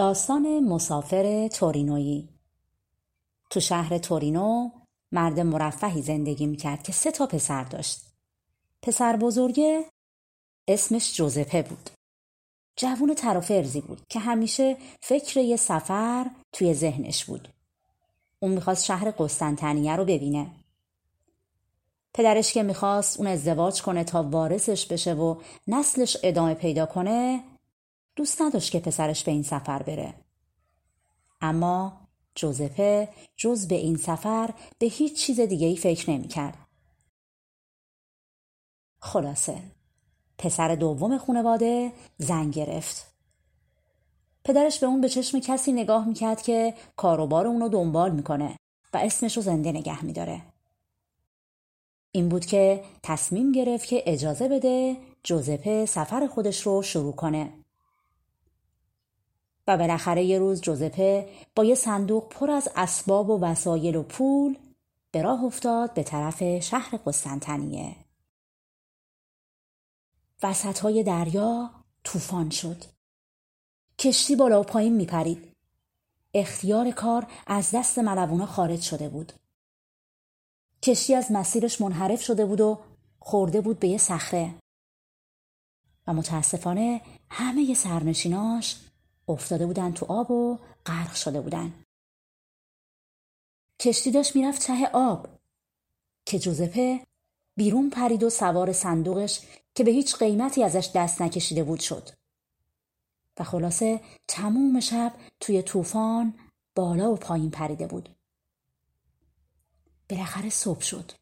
داستان مسافر تورینویی تو شهر تورینو مرد مرفهی زندگی می‌کرد که سه تا پسر داشت. پسر بزرگه اسمش جوزپه بود. جوون ترافرزی بود که همیشه فکر یه سفر توی ذهنش بود. اون می‌خواست شهر قسطنطنیه رو ببینه. پدرش که می‌خواست اون ازدواج کنه تا وارثش بشه و نسلش ادامه پیدا کنه دوست نداشت که پسرش به این سفر بره. اما جوزپه جز به این سفر به هیچ چیز دیگه ای فکر نمی کرد. خلاصه پسر دوم خانواده زن گرفت. پدرش به اون به چشم کسی نگاه می‌کرد که کاروبار اونو دنبال می‌کنه و اسمش رو زنده نگه میداره. این بود که تصمیم گرفت که اجازه بده جوزپه سفر خودش رو شروع کنه. و بالاخره یه روز جوزپه با یه صندوق پر از اسباب و وسایل و پول به راه افتاد به طرف شهر قسطنطنیه. وسط های دریا طوفان شد. کشتی بالا و پایین میپرید. اختیار کار از دست ملوونا خارج شده بود. کشتی از مسیرش منحرف شده بود و خورده بود به یه صخره. و متاسفانه همه سرنشیناش افتاده بودن تو آب و غرق شده بودن. کشتی داشت می‌رفت ته آب که جوزپه بیرون پرید و سوار صندوقش که به هیچ قیمتی ازش دست نکشیده بود شد. و خلاصه تموم شب توی طوفان بالا و پایین پریده بود. بالاخره صبح شد.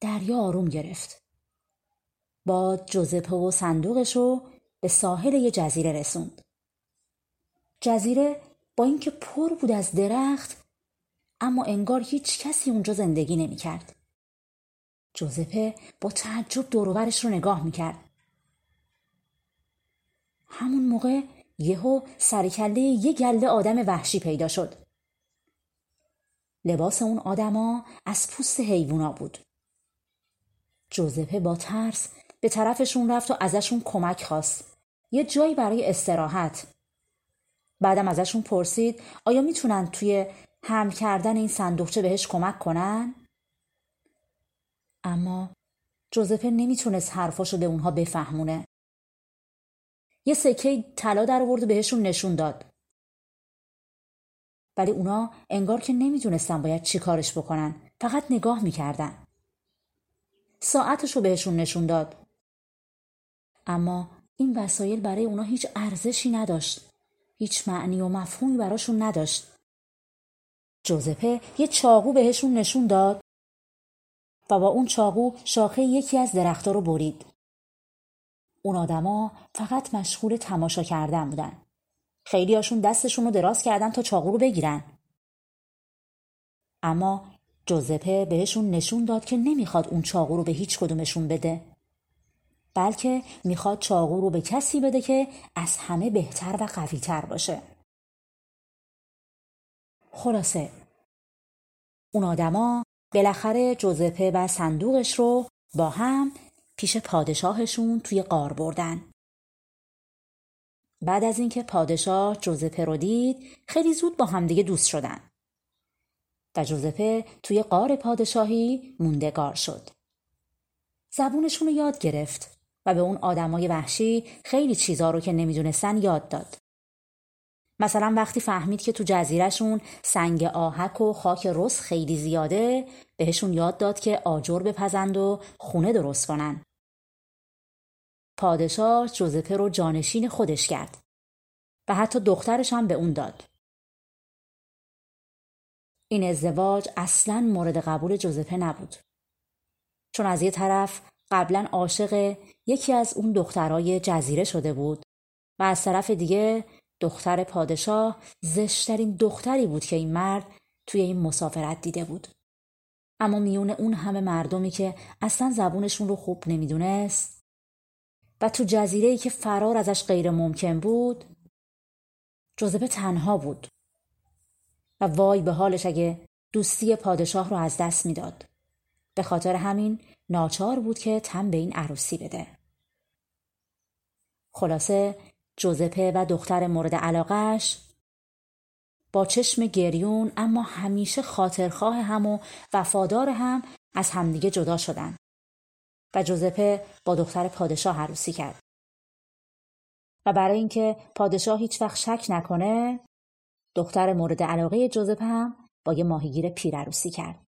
دریا آروم گرفت. باد جوزپه و صندوقش رو به ساحل یه جزیره رسوند. جزیره با اینکه پر بود از درخت اما انگار هیچ کسی اونجا زندگی نمی کرد. جوزپه با تعجب دوروبرش رو نگاه می کرد. همون موقع یهو سرکله یه گله آدم وحشی پیدا شد. لباس اون آدما از پوست حیوونا بود. جوزپه با ترس به طرفشون رفت و ازشون کمک خواست. یه جایی برای استراحت بعدم ازشون پرسید آیا می‌تونن توی حمل کردن این صندوقچه بهش کمک کنن؟ اما جوزپه نمی‌تونست حرفاشو به اونها بفهمونه. یه سکه طلا در آورد بهشون نشون داد. ولی اونا انگار که نمی‌دونستن باید چی کارش بکنن. فقط نگاه می‌کردن. ساعتشو بهشون نشون داد. اما این وسایل برای اونا هیچ ارزشی نداشت. هیچ معنی و مفهومی براشون نداشت. جوزپه یه چاقو بهشون نشون داد و با اون چاقو شاخه یکی از درختها رو برید. اون آدما فقط مشغول تماشا کردن بودن. خیلی هاشون دستشون رو دراز کردن تا چاقو رو بگیرن. اما جوزپه بهشون نشون داد که نمی‌خواد اون چاقو رو به هیچ کدومشون بده. بلکه می‌خواد چاقو رو به کسی بده که از همه بهتر و قویتر باشه. خلاصه اون آدما بالاخره جوزپه و صندوقش رو با هم پیش پادشاهشون توی قار بردن. بعد از اینکه پادشاه جوزپه رو دید خیلی زود با همدیگه دوست شدن. و جوزپه توی قار پادشاهی موندگار شد. زبونشون رو یاد گرفت و به اون آدمای وحشی خیلی چیزا رو که نمی‌دونستن یاد داد. مثلا وقتی فهمید که تو جزیرهشون سنگ آهک و خاک رس خیلی زیاده بهشون یاد داد که آجر بپزند و خونه درست کنن. پادشاه جوزپه رو جانشین خودش کرد و حتی دخترش هم به اون داد. این ازدواج اصلا مورد قبول جوزپه نبود. چون از یه طرف قبلا عاشق یکی از اون دخترای جزیره شده بود و از طرف دیگه دختر پادشاه زشترین دختری بود که این مرد توی این مسافرت دیده بود. اما میون اون همه مردمی که اصلا زبونشون رو خوب نمی‌دونست و تو جزیره‌ای که فرار ازش غیر ممکن بود جوزپه تنها بود و وای به حالش اگه دوستی پادشاه رو از دست می‌داد. به خاطر همین ناچار بود که تن به این عروسی بده. خلاصه جوزپه و دختر مورد علاقش با چشم گریون اما همیشه خاطرخواه هم و وفادار هم از همدیگه جدا شدن و جوزپه با دختر پادشاه عروسی کرد. و برای اینکه پادشاه هیچ وقت شک نکنه دختر مورد علاقه جوزپه هم با یه ماهیگیر پیر عروسی کرد.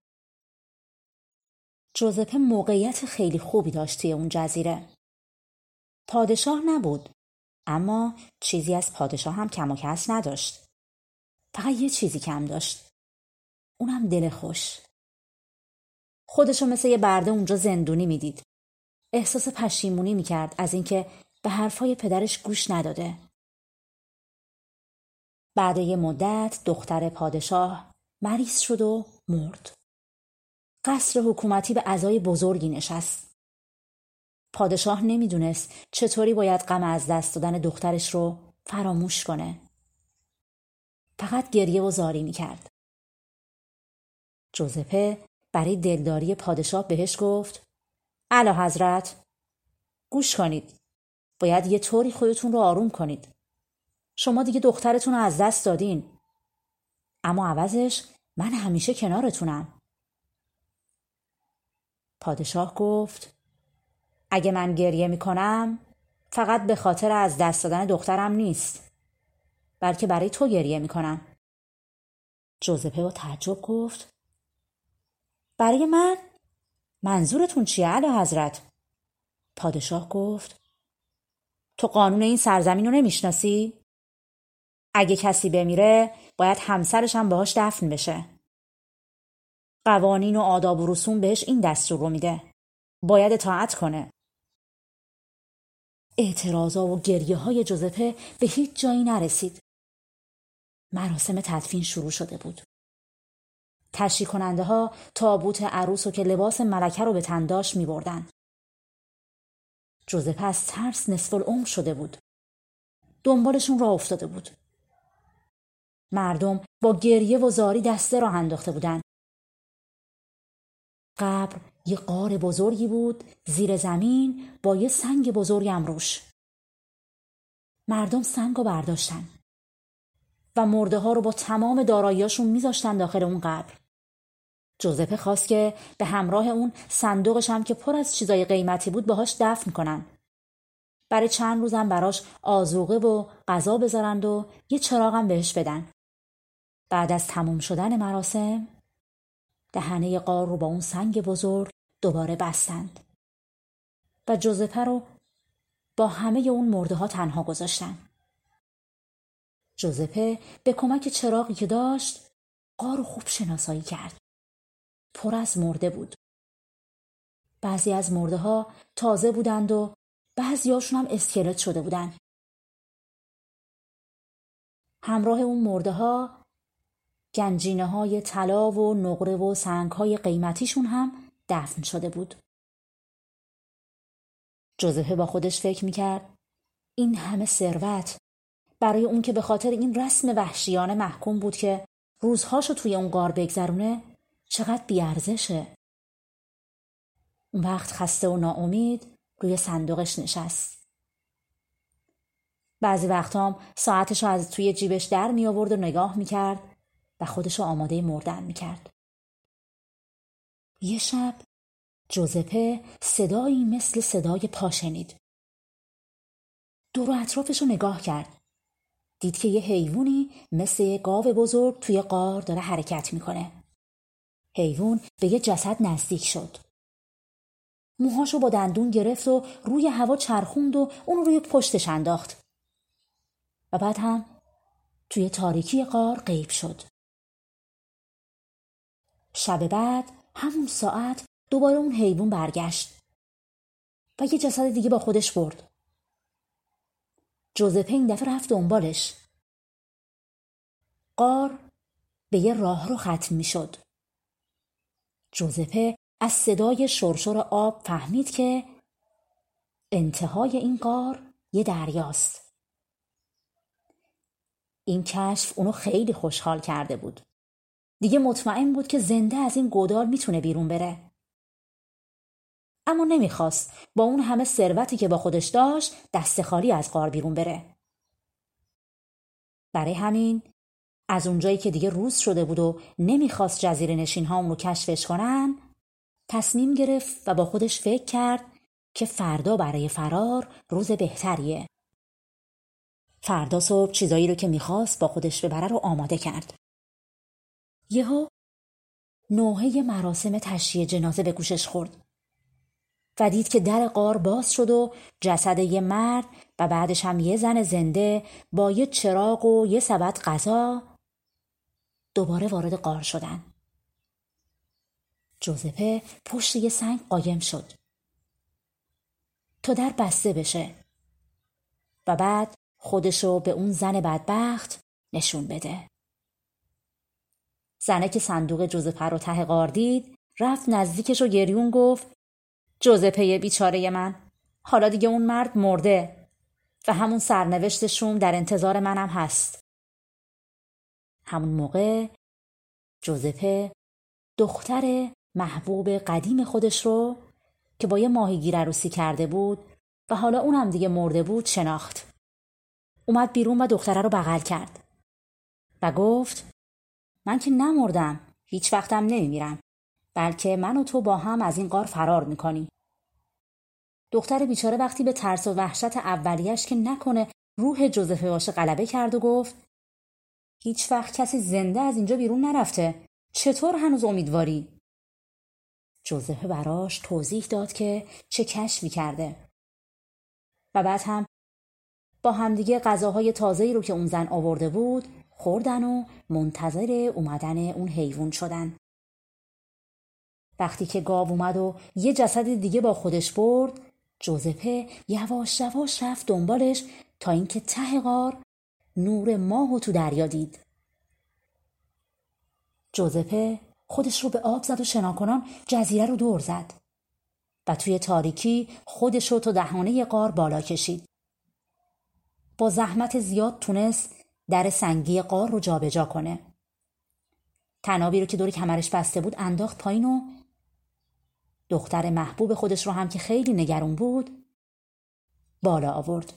جوزپه موقعیت خیلی خوبی داشت توی اون جزیره. پادشاه نبود اما چیزی از پادشاه هم کم و کس نداشت. فقط یه چیزی کم داشت. اونم دل خوش. خودشو مثل یه برده اونجا زندونی می‌دید. احساس پشیمونی می‌کرد از اینکه به حرفای پدرش گوش نداده. بعد یه مدت دختر پادشاه مریض شد و مرد. قصر حکومتی به عزای بزرگی نشست. پادشاه نمی‌دونست چطوری باید غم از دست دادن دخترش رو فراموش کنه. فقط گریه و زاری می‌کرد. جوزپه برای دلداری پادشاه بهش گفت علا حضرت گوش کنید. باید یه طوری خودتون رو آروم کنید. شما دیگه دخترتون رو از دست دادین. اما عوضش من همیشه کنارتونم. پادشاه گفت اگه من گریه می‌کنم فقط به خاطر از دست دادن دخترم نیست بلکه برای تو گریه می‌کنم. جوزپه با تعجب گفت برای من؟ منظورتون چیه علی حضرت؟ پادشاه گفت تو قانون این سرزمین رو نمی‌شناسی؟ اگه کسی بمیره باید همسرش هم باهاش دفن بشه. قوانین و آداب و رسوم بهش این دستور رو میده باید اطاعت کنه اعتراضا و گریه های جوزپه به هیچ جایی نرسید مراسم تدفین شروع شده بود تشریح کننده ها تابوت عروس و که لباس ملکه رو به تن داشت می بردن. جوزپه از ترس نصف العمر شده بود. دنبالشون را افتاده بود. مردم با گریه و زاری دسته را انداخته بودند. قبر یه قار بزرگی بود زیر زمین با یه سنگ بزرگم روش. مردم سنگ رو برداشتن و مرده ها رو با تمام داراییاشون میذاشتن داخل اون قبر. جوزپه خواست که به همراه اون صندوقش هم که پر از چیزای قیمتی بود باهاش دفن کنن. برای چند روزم براش آزوقه و غذا بذارند و یه چراغم بهش بدن. بعد از تموم شدن مراسم دهنه قار رو با اون سنگ بزرگ دوباره بستند و جوزپه رو با همه اون مرده ها تنها گذاشتن. جوزپه به کمک چراغی که داشت قار رو خوب شناسایی کرد. پر از مرده بود. بعضی از مرده ها تازه بودند و بعضیاشون هم اسکلت شده بودند. همراه اون مرده ها گنجینه های طلا و نقره و سنگ های قیمتیشون هم دفن شده بود. جوزفه با خودش فکر می‌کرد این همه ثروت برای اون که به خاطر این رسم وحشیانه محکوم بود که روزهاشو توی اون غار بگذرونه چقدر بیارزشه. اون وقت خسته و ناامید روی صندوقش نشست. بعضی وقتام ساعتش از توی جیبش در می آورد و نگاه می کرد و خودشو آماده مردن می‌کرد. یه شب جوزپه صدایی مثل صدای پا شنید. دور اطرافش رو نگاه کرد. دید که یه حیوانی مثل یه گاو بزرگ توی قار داره حرکت می‌کنه. حیوان به یه جسد نزدیک شد. موهاشو با دندون گرفت و روی هوا چرخوند و اون روی پشتش انداخت. و بعد هم توی تاریکی قار غیب شد. شب بعد همون ساعت دوباره اون حیوان برگشت و یه جسد دیگه با خودش برد. جوزپه این دفعه رفت دنبالش قار به یه راه رو ختم می شد. جوزپه از صدای شرشر آب فهمید که انتهای این قار یه دریاست. این کشف اونو خیلی خوشحال کرده بود. دیگه مطمئن بود که زنده از این گودال می‌تونه بیرون بره. اما نمی‌خواست با اون همه ثروتی که با خودش داشت دست خالی از غار بیرون بره. برای همین از اونجایی که دیگه روز شده بود و نمی‌خواست جزیره نشین ها رو کشفش کنن تصمیم گرفت و با خودش فکر کرد که فردا برای فرار روز بهتریه. فردا صبح چیزایی رو که می‌خواست با خودش ببره رو آماده کرد. یهو نوحه مراسم تشییع جنازه به گوشش خورد و دید که در قار باز شد و جسد یه مرد و بعدش هم یه زن زنده با یه چراغ و یه سبد غذا دوباره وارد قار شدن. جوزپه پشت یه سنگ قایم شد. تا در بسته بشه و بعد خودشو به اون زن بدبخت نشون بده. زنه که صندوق جوزپه رو ته قار دید رفت نزدیکش و گریون گفت جوزپه بیچاره من حالا دیگه اون مرد مرده و همون سرنوشت شوم در انتظار منم هست. همون موقع جوزپه دختر محبوب قدیم خودش رو که با یه ماهیگیر عروسی کرده بود و حالا اونم دیگه مرده بود شناخت. اومد بیرون و دختره رو بغل کرد و گفت من که نمردم هیچ وقتم نمیمیرم بلکه من و تو با هم از این قار فرار می‌کنیم. دختر بیچاره وقتی به ترس و وحشت اولیش که نکنه روح جوزفه باشه غلبه کرد و گفت هیچ وقت کسی زنده از اینجا بیرون نرفته چطور هنوز امیدواری؟ جوزفه براش توضیح داد که چه کشفی کرده و بعد هم با همدیگه غذاهای تازه‌ای رو که اون زن آورده بود خوردن و منتظر اومدن اون حیوان شدن. وقتی که گاو اومد و یه جسد دیگه با خودش برد جوزپه یواش یواش رفت دنبالش تا اینکه ته غار نور ماه و تو دریا دید. جوزپه خودش رو به آب زد و شناکنان جزیره رو دور زد و توی تاریکی خودش رو تا دهانه قار بالا کشید. با زحمت زیاد تونست در سنگی قار رو جابجا کنه. تنابی رو که دور کمرش بسته بود انداخت پایین و دختر محبوب خودش رو هم که خیلی نگرون بود بالا آورد.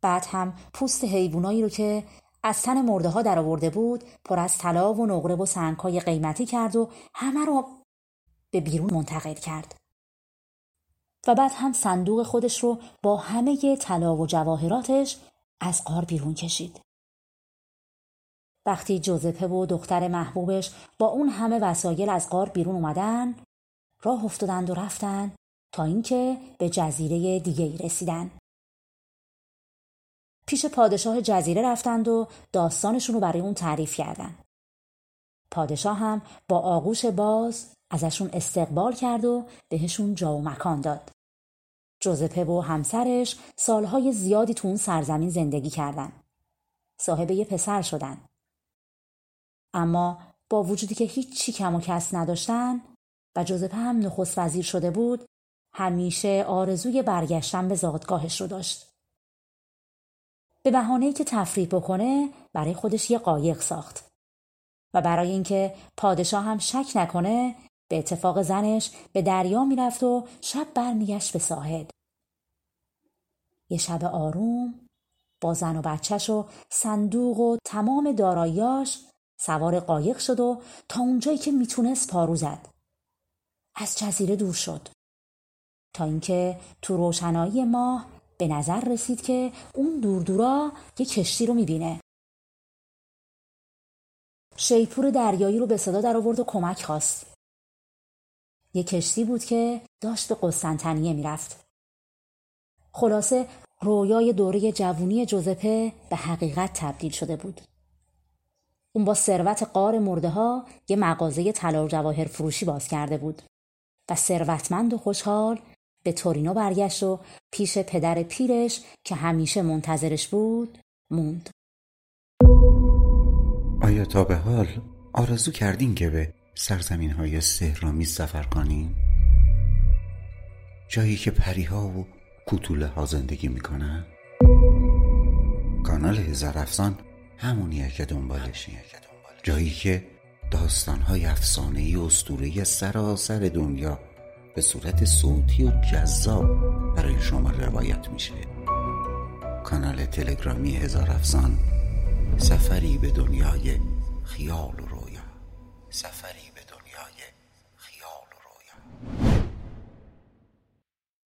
بعد هم پوست حیوانایی رو که از تن مرده ها در آورده بود پر از طلا و نقره و سنگهای قیمتی کرد و همه رو به بیرون منتقل کرد. و بعد هم صندوق خودش رو با همه طلا و جواهراتش از قار بیرون کشید. وقتی جوزپه و دختر محبوبش با اون همه وسایل از قار بیرون اومدن راه افتادند و رفتن تا اینکه به جزیره دیگه ای رسیدن. پیش پادشاه جزیره رفتند و داستانشون رو برای اون تعریف کردن. پادشاه هم با آغوش باز ازشون استقبال کرد و بهشون جا و مکان داد. جوزپه و همسرش سالهای زیادی تو اون سرزمین زندگی کردن. صاحب یه پسر شدن. اما با وجودی که هیچی کم و کس نداشتن و جوزپه هم نخست وزیر شده بود همیشه آرزوی برگشتن به زادگاهش رو داشت. به بهانه‌ای که تفریح بکنه برای خودش یه قایق ساخت و برای اینکه پادشاه هم شک نکنه به اتفاق زنش به دریا می‌رفت و شب برمیگشت به ساحل یه شب آروم با زن و بچهش و صندوق و تمام داراییاش سوار قایق شد و تا اونجایی که می‌تونست پارو زد. از جزیره دور شد. تا اینکه تو روشنایی ماه به نظر رسید که اون دور دورا یه کشتی رو می‌بینه. شیپور دریایی رو به صدا در آورد و کمک خواست. یه کشتی بود که داشت به قسطنطنیه می‌رفت. خلاصه رویای دوره جوونی جوزپه به حقیقت تبدیل شده بود. اون با ثروت قار مرده ها یه مغازه طلا و جواهر فروشی باز کرده بود و ثروتمند و خوشحال به تورینو برگشت و پیش پدر پیرش که همیشه منتظرش بود موند آیا تا به حال آرزو کردین که به سرزمین های سهرامی سفر کنین؟ جایی که پریها و کوتوله ها زندگی می‌کنن؟ کانال هزار افسان همونیه که دنبالشی جایی که داستان های افسانه ای اسطوره سراسر دنیا به صورت صوتی و جذاب برای شما روایت میشه. کانال تلگرامی هزار افسان سفری به دنیای خیال و رویا. سفری